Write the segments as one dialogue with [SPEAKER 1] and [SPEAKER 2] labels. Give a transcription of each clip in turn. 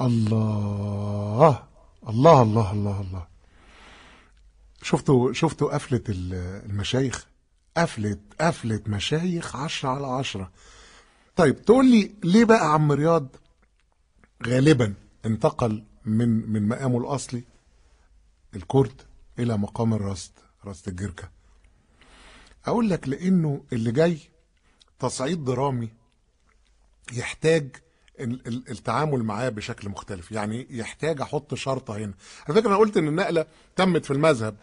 [SPEAKER 1] الله. الله الله الله الله. شفتوا شفتوا قفلة ال- المشايخ؟ قفلة قفلة مشايخ عشرة على عشرة. طيب تقول لي ليه بقى عم رياض غالبا انتقل من من مقامه الأصلي الكرد إلى مقام الرصد رصد الجركة؟ أقول لك لأنه اللي جاي تصعيد درامي يحتاج التعامل معاه بشكل مختلف. يعني يحتاج أحط شرطة هنا. على فكرة أنا قلت إن النقلة تمت في المذهب.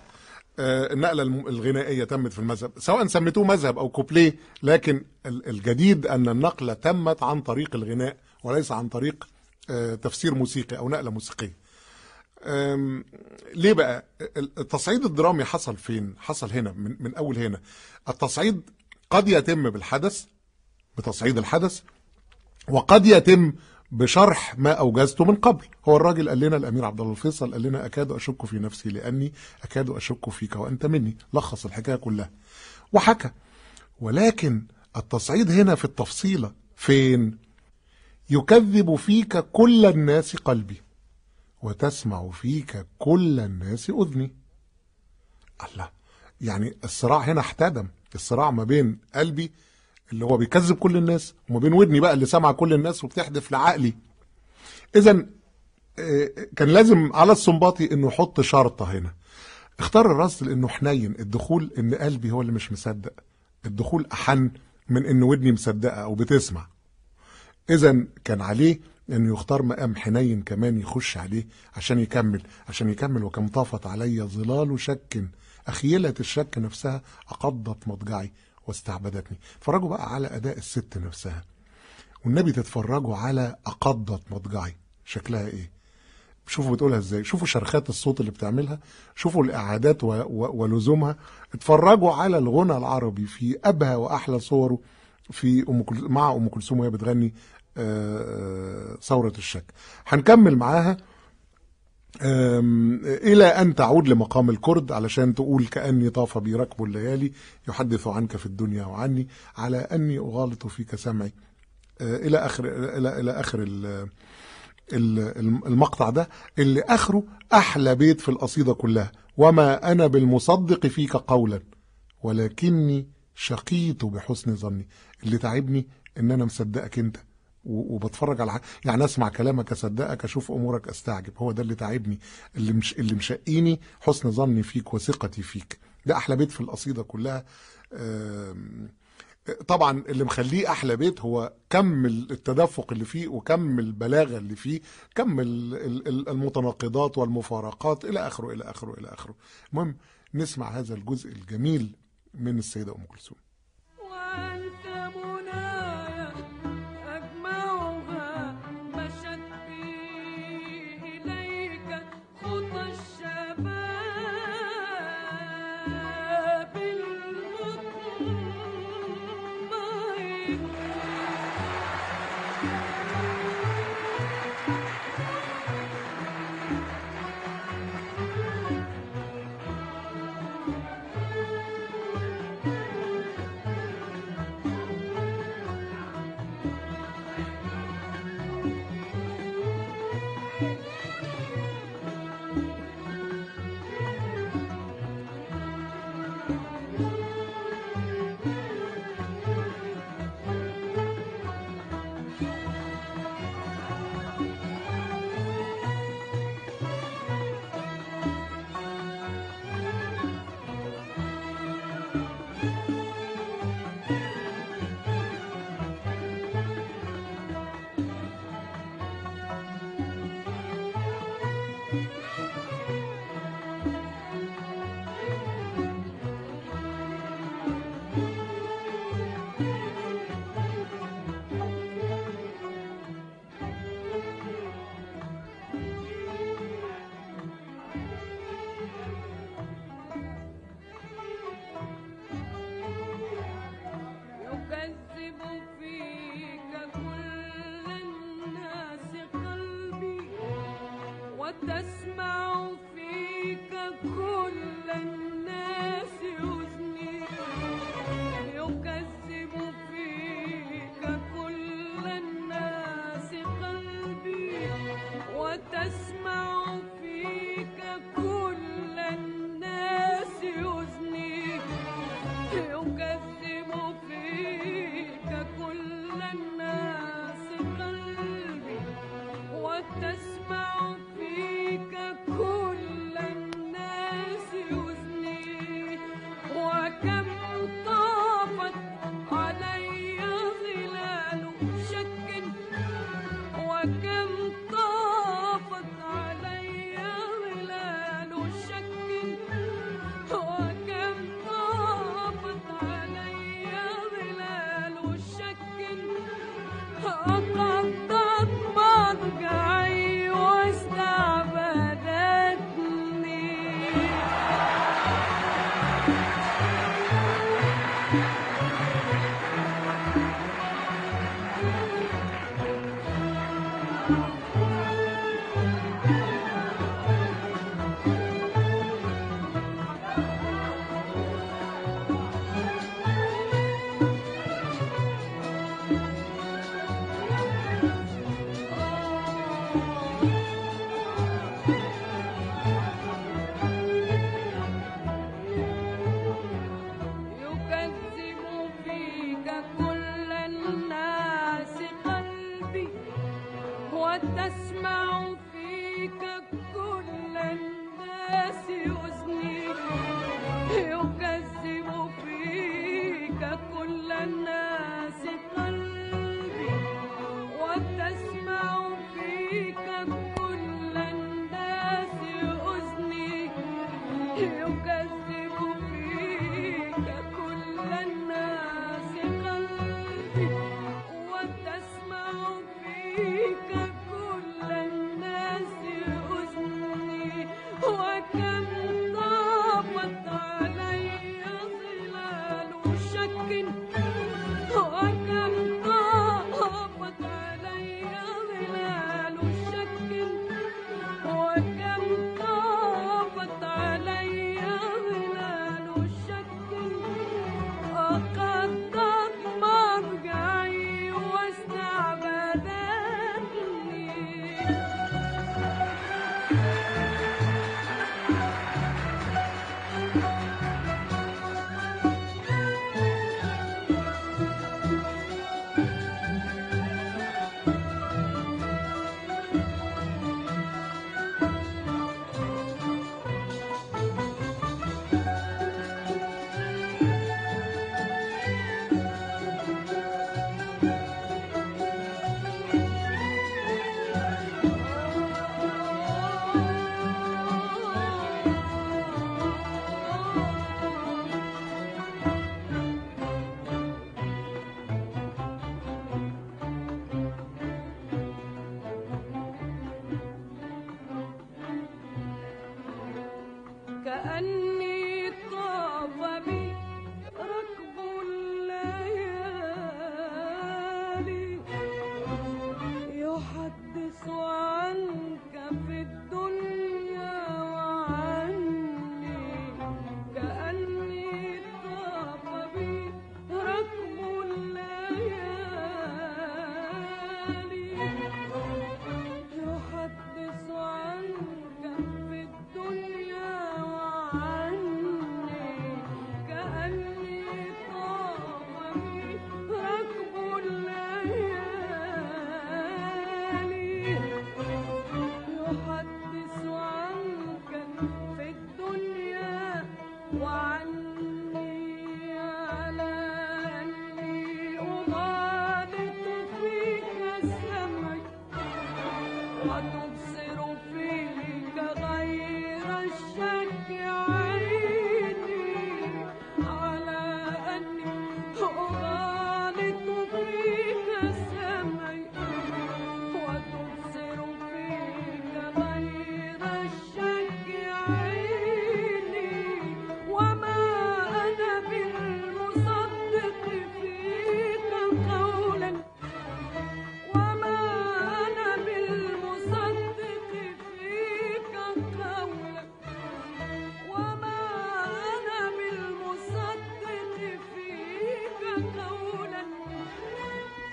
[SPEAKER 1] آه، النقلة الغنائية تمت في المذهب. سواء سميتوه مذهب أو كوبليه لكن ال- الجديد أن النقلة تمت عن طريق الغناء وليس عن طريق آه، تفسير موسيقي أو نقلة موسيقية. ليه بقى؟ ال- التصعيد الدرامي حصل فين؟ حصل هنا من, من أول هنا. التصعيد قد يتم بالحدث بتصعيد الحدث وقد يتم بشرح ما أوجزته من قبل. هو الراجل قال لنا الأمير عبد الله الفيصل قال لنا أكاد أشك في نفسي لأني أكاد أشك فيك وأنت مني. لخص الحكاية كلها وحكى. ولكن التصعيد هنا في التفصيلة فين؟ يكذب فيك كل الناس قلبي وتسمع فيك كل الناس أذني. الله يعني الصراع هنا احتدم. الصراع ما بين قلبي اللي هو بيكذب كل الناس وما بين ودني بقى اللي سامعه كل الناس وبتحدف لعقلي. اذا كان لازم على السنباطي إنه يحط شرطة هنا. اختار الرصد لإنه حنين. الدخول إن قلبي هو اللي مش مصدق. الدخول أحن من إن ودني مصدقة أو بتسمع. اذا كان عليه إنه يختار مقام حنين كمان يخش عليه عشان يكمل عشان يكمل. وكم طافت علي ظلال شك. أخيلة الشك نفسها أقضت مضجعي. واستعبدتني. اتفرجوا بقى على أداء الست نفسها. والنبي تتفرجوا على أقضت مضجعي. شكلها إيه؟ شوفوا بتقولها إزاي. شوفوا شرخات الصوت اللي بتعملها. شوفوا الإعادات و... و... ولزومها. اتفرجوا على الغنى العربي في أبهى وأحلى صوره في أم كل... مع أم كلثوم وهي بتغني آه، ثورة الشك. هنكمل معاها. إلى أن تعود لمقام الكرد علشان تقول كأني طاف بي ركب الليالي يحدث عنك في الدنيا وعني على أني أغالط فيك سمعي. آه، إلى آخر إلى إلى آخر ال- ال- المقطع ده اللي آخره أحلى بيت في القصيدة كلها. وما أنا بالمصدق فيك قولا ولكني شقيت بحسن ظني. اللي تعبني إن أنا مصدقك أنت. و- وبتفرج على حاجة. يعني أسمع كلامك أصدقك أشوف أمورك أستعجب. هو ده اللي تعبني اللي مش اللي مشقيني حسن ظني فيك وثقتي فيك.
[SPEAKER 2] ده أحلى بيت في القصيدة كلها. آم، طبعا اللي مخليه أحلى بيت هو كم التدفق اللي فيه وكم البلاغة اللي فيه كم ال- ال- ال- المتناقضات والمفارقات إلى آخره إلى آخره إلى آخره. المهم نسمع هذا الجزء الجميل من السيدة أم كلثوم.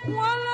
[SPEAKER 2] One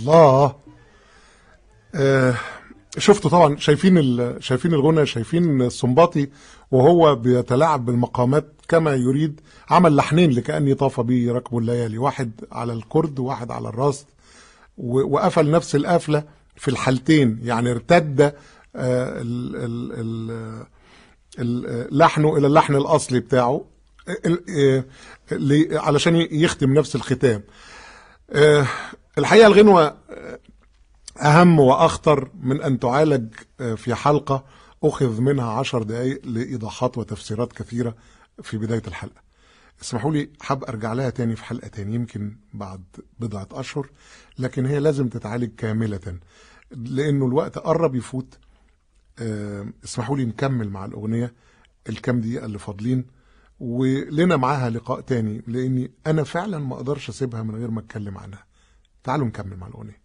[SPEAKER 1] الله. آه شفتوا طبعا شايفين شايفين الغنى شايفين السنباطي وهو بيتلاعب بالمقامات كما يريد. عمل لحنين لكأني طاف بي ركب الليالي واحد على الكرد وواحد على الراس وقفل نفس القفلة في الحالتين. يعني ارتد آه، لحنه إلى اللحن الأصلي بتاعه آه، آه، علشان يختم نفس الختام. الحقيقة الغنوة أهم وأخطر من أن تعالج آه، في حلقة أخذ منها عشر دقايق لإيضاحات وتفسيرات كثيرة في بداية الحلقة. اسمحوا لي حاب أرجع لها تاني في حلقة تاني يمكن بعد بضعة أشهر لكن هي لازم تتعالج كاملة لأنه الوقت قرب يفوت. آه، اسمحوا لي نكمل مع الأغنية الكام دقيقة اللي فاضلين ولنا معاها لقاء تاني لأني أنا فعلا ما أقدرش أسيبها من غير ما أتكلم عنها. تعالوا نكمل مع
[SPEAKER 2] الأغنية.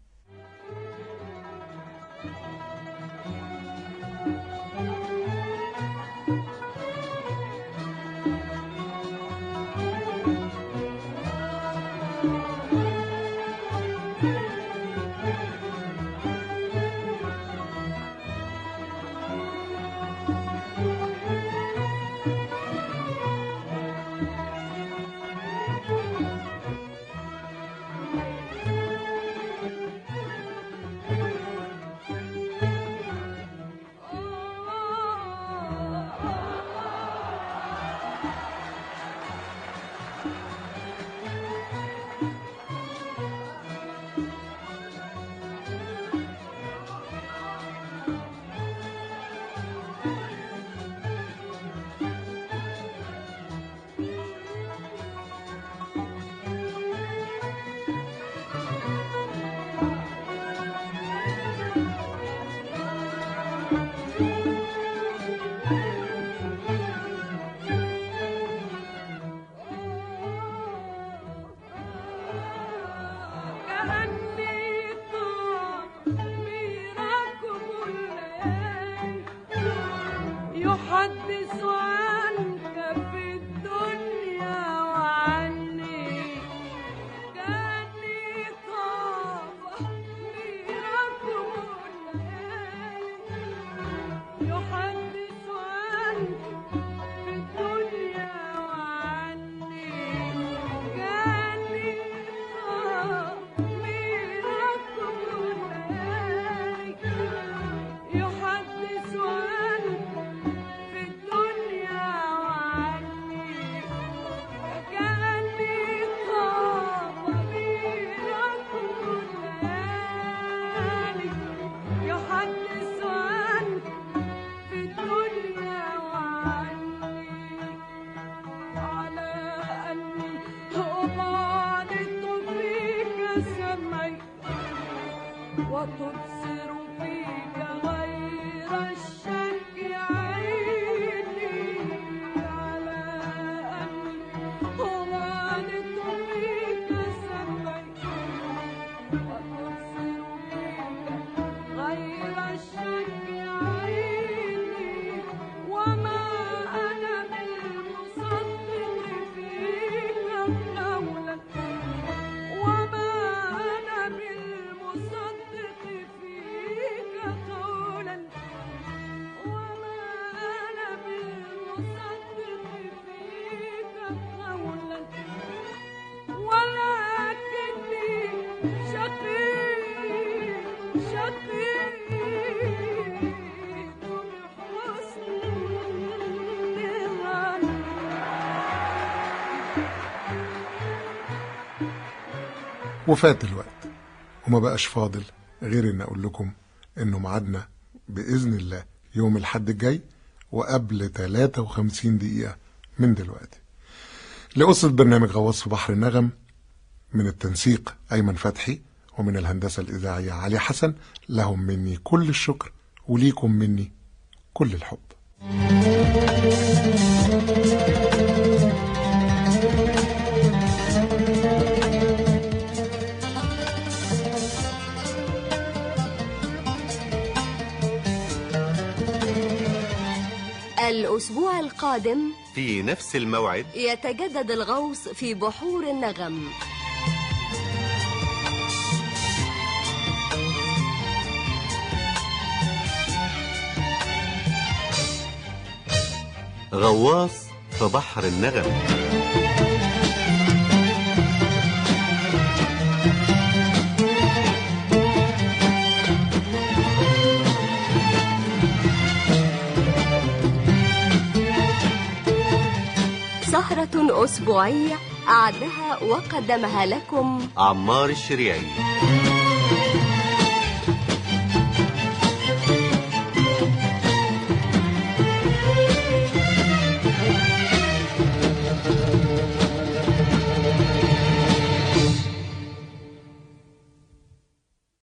[SPEAKER 1] وفات الوقت. وما بقاش فاضل غير إن أقول لكم إنه ميعادنا بإذن الله يوم الحد الجاي وقبل 53 دقيقة من دلوقتي. لأسرة برنامج غواص في بحر النغم من التنسيق أيمن فتحي ومن الهندسة الإذاعية علي حسن لهم مني كل الشكر وليكم مني كل الحب.
[SPEAKER 3] الأسبوع القادم
[SPEAKER 4] في نفس الموعد.
[SPEAKER 3] يتجدد الغوص في بحور النغم.
[SPEAKER 4] غواص في بحر النغم.
[SPEAKER 3] سهرة أسبوعية أعدها وقدمها لكم.
[SPEAKER 4] عمار الشريعي.